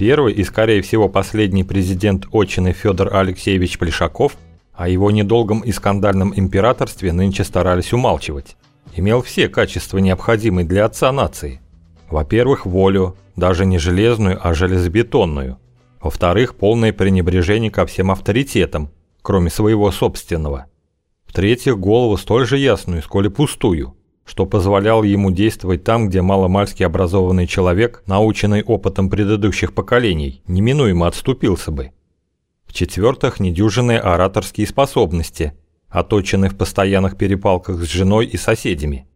Первый и, скорее всего, последний президент Отчины Федор Алексеевич Плешаков о его недолгом и скандальном императорстве нынче старались умалчивать. Имел все качества, необходимые для отца нации. Во-первых, волю, даже не железную, а железобетонную. Во-вторых, полное пренебрежение ко всем авторитетам, кроме своего собственного. В-третьих, голову столь же ясную, сколь и пустую, что позволяло ему действовать там, где маломальски образованный человек, наученный опытом предыдущих поколений, неминуемо отступился бы. В-четвертых, недюжинные ораторские способности, оточенные в постоянных перепалках с женой и соседями.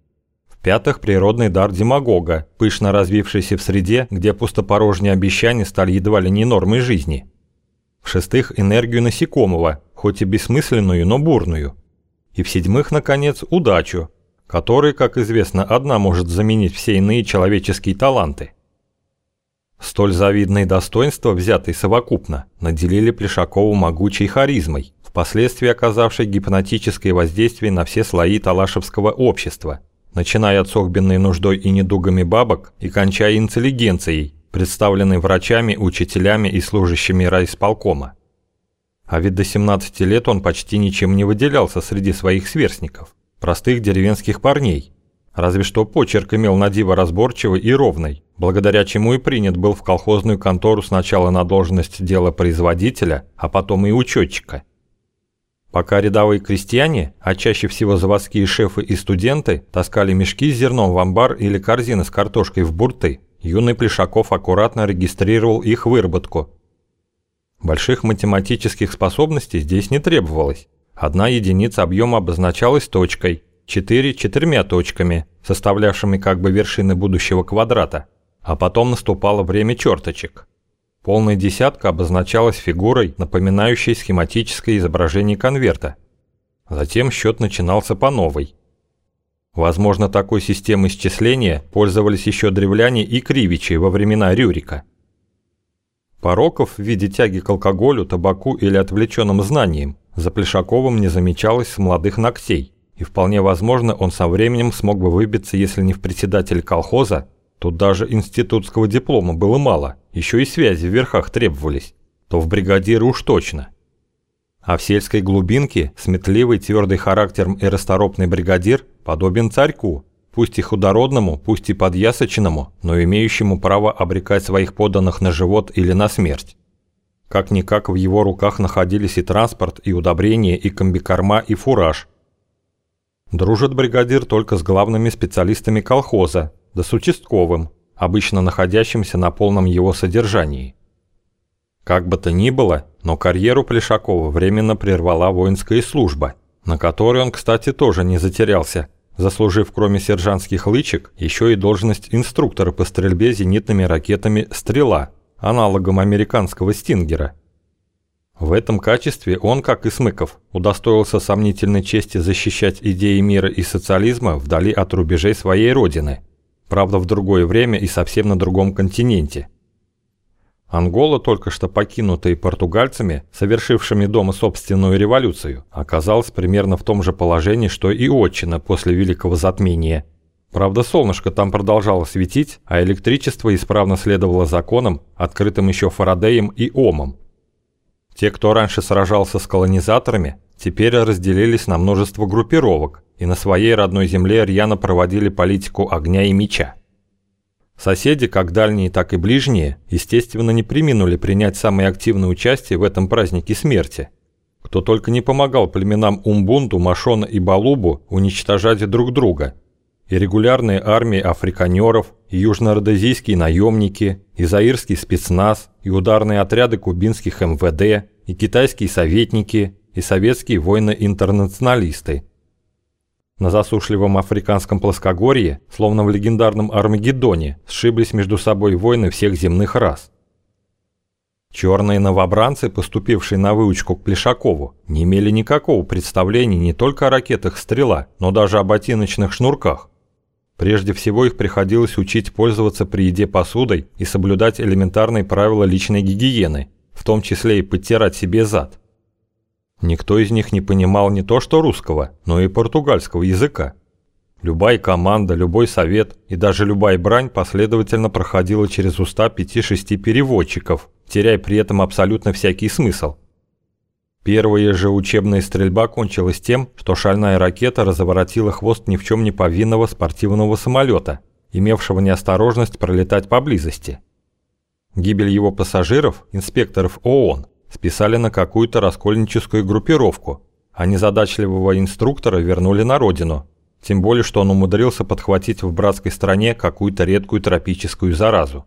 В-пятых, природный дар демагога, пышно развившийся в среде, где пустопорожние обещания стали едва ли не нормой жизни. В-шестых, энергию насекомого, хоть и бессмысленную, но бурную. И в-седьмых, наконец, удачу, которая, как известно, одна может заменить все иные человеческие таланты. Столь завидные достоинства, взятые совокупно, наделили Плешакову могучей харизмой, впоследствии оказавшей гипнотическое воздействие на все слои талашевского общества, начиная от сохбенной нуждой и недугами бабок и кончая интеллигенцией, представленной врачами, учителями и служащими райисполкома. А ведь до 17 лет он почти ничем не выделялся среди своих сверстников, простых деревенских парней, Разве что почерк имел на диво разборчивый и ровный, благодаря чему и принят был в колхозную контору сначала на должность дела производителя, а потом и учетчика. Пока рядовые крестьяне, а чаще всего заводские шефы и студенты, таскали мешки с зерном в амбар или корзины с картошкой в бурты, юный Плешаков аккуратно регистрировал их выработку. Больших математических способностей здесь не требовалось. Одна единица объема обозначалась точкой – 4 четырьмя точками, составлявшими как бы вершины будущего квадрата, а потом наступало время черточек. Полная десятка обозначалась фигурой, напоминающей схематическое изображение конверта. Затем счет начинался по новой. Возможно, такой системой исчисления пользовались еще древляне и кривичи во времена Рюрика. Пороков в виде тяги к алкоголю, табаку или отвлеченным знаниям за Плешаковым не замечалось молодых ногтей и вполне возможно он со временем смог бы выбиться, если не в председатель колхоза, тут даже институтского диплома было мало, еще и связи в верхах требовались, то в бригадиры уж точно. А в сельской глубинке сметливый твердый характером и расторопный бригадир подобен царьку, пусть и худородному, пусть и подъясочному, но имеющему право обрекать своих подданных на живот или на смерть. Как-никак в его руках находились и транспорт, и удобрения, и комбикорма, и фураж – Дружит бригадир только с главными специалистами колхоза, да с участковым, обычно находящимся на полном его содержании. Как бы то ни было, но карьеру Плешакова временно прервала воинская служба, на которой он, кстати, тоже не затерялся, заслужив кроме сержантских лычек еще и должность инструктора по стрельбе зенитными ракетами «Стрела», аналогом американского «Стингера», в этом качестве он, как и Смыков, удостоился сомнительной чести защищать идеи мира и социализма вдали от рубежей своей родины, правда в другое время и совсем на другом континенте. Ангола, только что покинутая португальцами, совершившими дома собственную революцию, оказалась примерно в том же положении, что и Отчина после Великого Затмения. Правда, солнышко там продолжало светить, а электричество исправно следовало законам, открытым еще Фарадеем и Омом. Те, кто раньше сражался с колонизаторами, теперь разделились на множество группировок и на своей родной земле рьяно проводили политику огня и меча. Соседи, как дальние, так и ближние, естественно, не приминули принять самое активное участие в этом празднике смерти. Кто только не помогал племенам Умбунду, Машона и Балубу уничтожать друг друга. И регулярные армии африканеров, и южнородезийские наемники, и заирский спецназ, и ударные отряды кубинских МВД, и китайские советники, и советские воины-интернационалисты. На засушливом африканском плоскогорье, словно в легендарном Армагеддоне, сшиблись между собой воины всех земных рас. Черные новобранцы, поступившие на выучку к Плешакову, не имели никакого представления не только о ракетах «Стрела», но даже о ботиночных шнурках. Прежде всего их приходилось учить пользоваться при еде посудой и соблюдать элементарные правила личной гигиены, в том числе и подтирать себе зад. Никто из них не понимал не то что русского, но и португальского языка. Любая команда, любой совет и даже любая брань последовательно проходила через уста пяти-шести переводчиков, теряя при этом абсолютно всякий смысл. Первая же учебная стрельба кончилась тем, что шальная ракета разворотила хвост ни в чем не повинного спортивного самолета, имевшего неосторожность пролетать поблизости. Гибель его пассажиров, инспекторов ООН, списали на какую-то раскольническую группировку, а незадачливого инструктора вернули на родину, тем более что он умудрился подхватить в братской стране какую-то редкую тропическую заразу.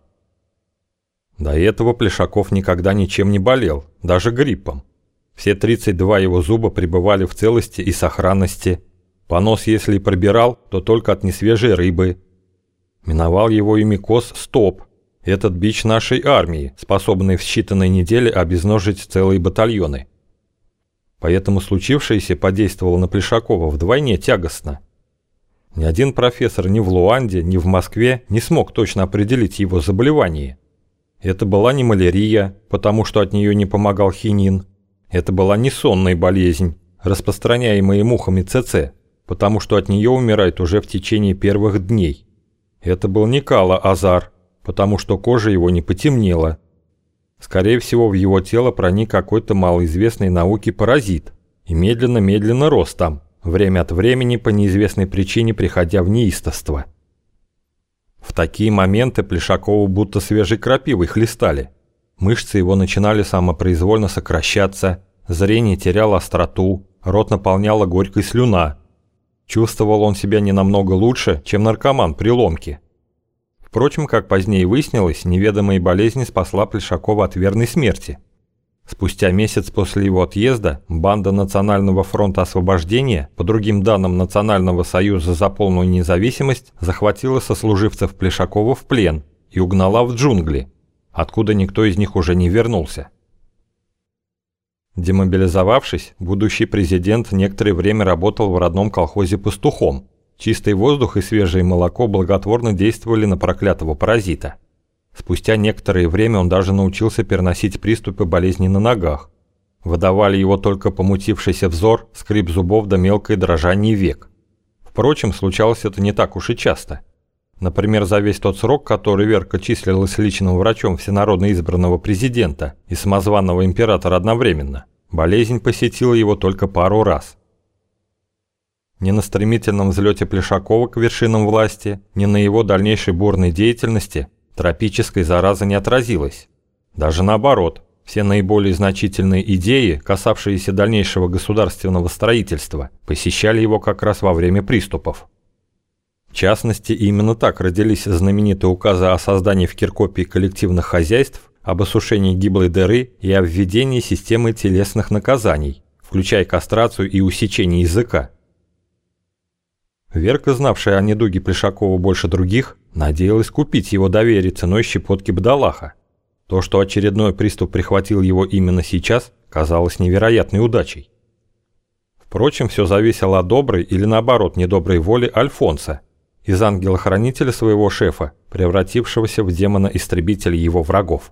До этого Плешаков никогда ничем не болел, даже гриппом. Все 32 его зуба пребывали в целости и сохранности. Понос, если и пробирал, то только от несвежей рыбы. Миновал его и микоз «Стоп», этот бич нашей армии, способный в считанные недели обезножить целые батальоны. Поэтому случившееся подействовало на Плешакова вдвойне тягостно. Ни один профессор ни в Луанде, ни в Москве не смог точно определить его заболевание. Это была не малярия, потому что от нее не помогал хинин. Это была не сонная болезнь, распространяемая мухами ЦЦ, потому что от нее умирает уже в течение первых дней. Это был не кала-азар, потому что кожа его не потемнела. Скорее всего, в его тело проник какой-то малоизвестный науке паразит и медленно-медленно рос там, время от времени по неизвестной причине приходя в неистовство. В такие моменты Плешакову будто свежей крапивой хлестали. Мышцы его начинали самопроизвольно сокращаться, зрение теряло остроту, рот наполняла горькой слюна. Чувствовал он себя не намного лучше, чем наркоман при ломке. Впрочем, как позднее выяснилось, неведомая болезнь спасла Плешакова от верной смерти. Спустя месяц после его отъезда банда Национального фронта освобождения, по другим данным Национального союза за полную независимость, захватила сослуживцев Плешакова в плен и угнала в джунгли, откуда никто из них уже не вернулся. Демобилизовавшись, будущий президент некоторое время работал в родном колхозе пастухом, Чистый воздух и свежее молоко благотворно действовали на проклятого паразита. Спустя некоторое время он даже научился переносить приступы болезни на ногах. Выдавали его только помутившийся взор, скрип зубов да мелкое дрожание век. Впрочем, случалось это не так уж и часто. Например, за весь тот срок, который Верка числилась личным врачом всенародно избранного президента и самозванного императора одновременно, болезнь посетила его только пару раз – ни на стремительном взлете Плешакова к вершинам власти, ни на его дальнейшей бурной деятельности тропической зараза не отразилась. Даже наоборот, все наиболее значительные идеи, касавшиеся дальнейшего государственного строительства, посещали его как раз во время приступов. Частности, именно так родились знаменитые указы о создании в Киркопии коллективных хозяйств, об осушении гиблой дыры и о введении системы телесных наказаний, включая кастрацию и усечение языка. Верка, знавшая о недуге Плешакова больше других, надеялась купить его доверие ценой щепотки бдалаха. То, что очередной приступ прихватил его именно сейчас, казалось невероятной удачей. Впрочем, все зависело от доброй или наоборот недоброй воли Альфонса, из ангела-хранителя своего шефа, превратившегося в демона-истребителя его врагов.